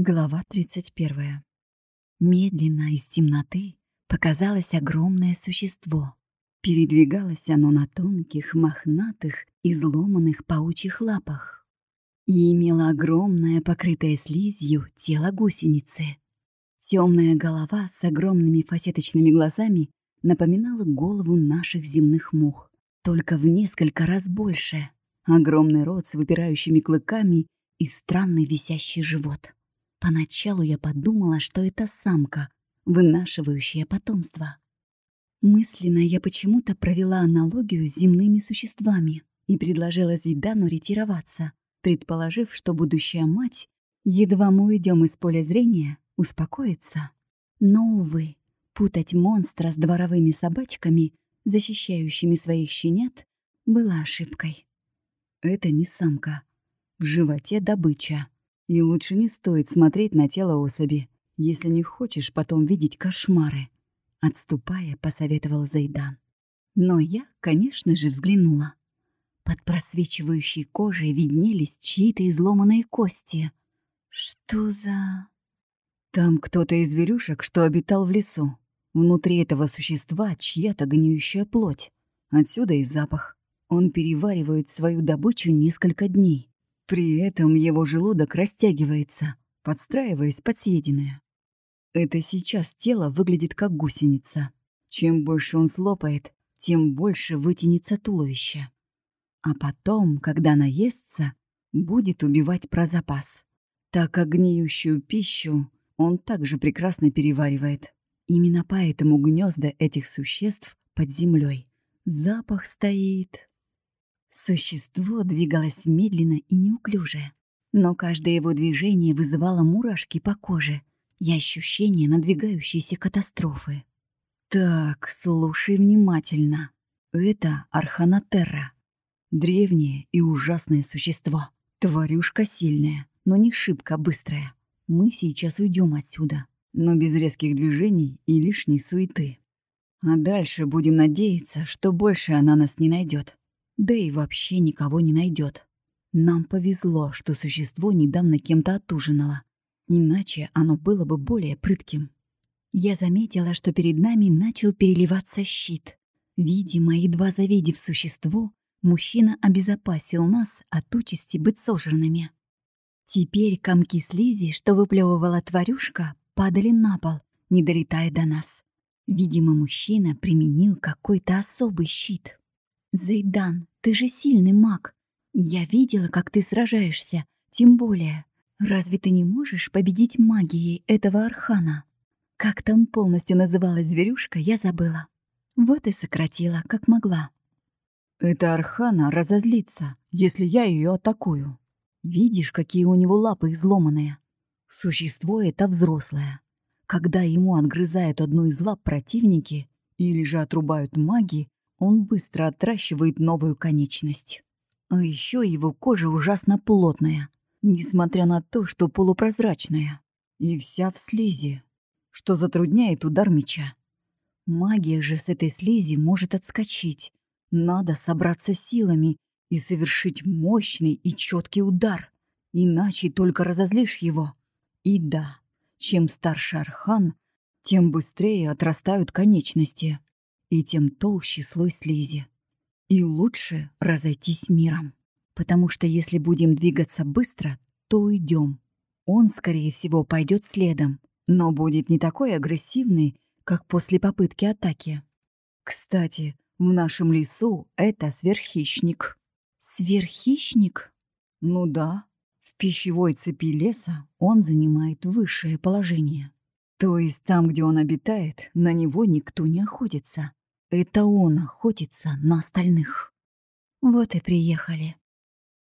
Глава 31. Медленно из темноты показалось огромное существо. Передвигалось оно на тонких, мохнатых, изломанных паучьих лапах и имело огромное, покрытое слизью, тело гусеницы. Темная голова с огромными фасеточными глазами напоминала голову наших земных мух, только в несколько раз больше. Огромный рот с выпирающими клыками и странный висящий живот. Поначалу я подумала, что это самка, вынашивающая потомство. Мысленно я почему-то провела аналогию с земными существами и предложила Зидану ретироваться, предположив, что будущая мать, едва мы уйдем из поля зрения, успокоится. Но, увы, путать монстра с дворовыми собачками, защищающими своих щенят, была ошибкой. Это не самка. В животе добыча. И лучше не стоит смотреть на тело особи, если не хочешь потом видеть кошмары. Отступая, посоветовал Зайдан. Но я, конечно же, взглянула. Под просвечивающей кожей виднелись чьи-то изломанные кости. Что за... Там кто-то из зверюшек, что обитал в лесу. Внутри этого существа чья-то гниющая плоть. Отсюда и запах. Он переваривает свою добычу несколько дней. При этом его желудок растягивается, подстраиваясь под съеденное. Это сейчас тело выглядит как гусеница. Чем больше он слопает, тем больше вытянется туловище. А потом, когда наестся, будет убивать про запас. Так как гниющую пищу он также прекрасно переваривает. Именно поэтому гнезда этих существ под землей. Запах стоит Существо двигалось медленно и неуклюже, но каждое его движение вызывало мурашки по коже и ощущение надвигающейся катастрофы. «Так, слушай внимательно. Это Арханатерра. Древнее и ужасное существо. Тварюшка сильная, но не шибко быстрая. Мы сейчас уйдем отсюда, но без резких движений и лишней суеты. А дальше будем надеяться, что больше она нас не найдет да и вообще никого не найдет. Нам повезло, что существо недавно кем-то отужинало, иначе оно было бы более прытким. Я заметила, что перед нами начал переливаться щит. Видимо, едва завидев существо, мужчина обезопасил нас от участи быть сожранными. Теперь комки слизи, что выплевывала тварюшка, падали на пол, не долетая до нас. Видимо, мужчина применил какой-то особый щит. «Зайдан, ты же сильный маг. Я видела, как ты сражаешься. Тем более, разве ты не можешь победить магией этого архана?» Как там полностью называлась зверюшка, я забыла. Вот и сократила, как могла. «Это архана разозлится, если я ее атакую. Видишь, какие у него лапы изломанные? Существо это взрослое. Когда ему отгрызают одну из лап противники или же отрубают маги, он быстро отращивает новую конечность. А еще его кожа ужасно плотная, несмотря на то, что полупрозрачная. И вся в слизи, что затрудняет удар меча. Магия же с этой слизи может отскочить. Надо собраться силами и совершить мощный и четкий удар. Иначе только разозлишь его. И да, чем старше Архан, тем быстрее отрастают конечности и тем толще слой слизи. И лучше разойтись миром, потому что если будем двигаться быстро, то уйдем. Он, скорее всего, пойдет следом, но будет не такой агрессивный, как после попытки атаки. Кстати, в нашем лесу это сверххищник. Сверххищник? Ну да. В пищевой цепи леса он занимает высшее положение. То есть там, где он обитает, на него никто не охотится. Это он охотится на остальных. Вот и приехали.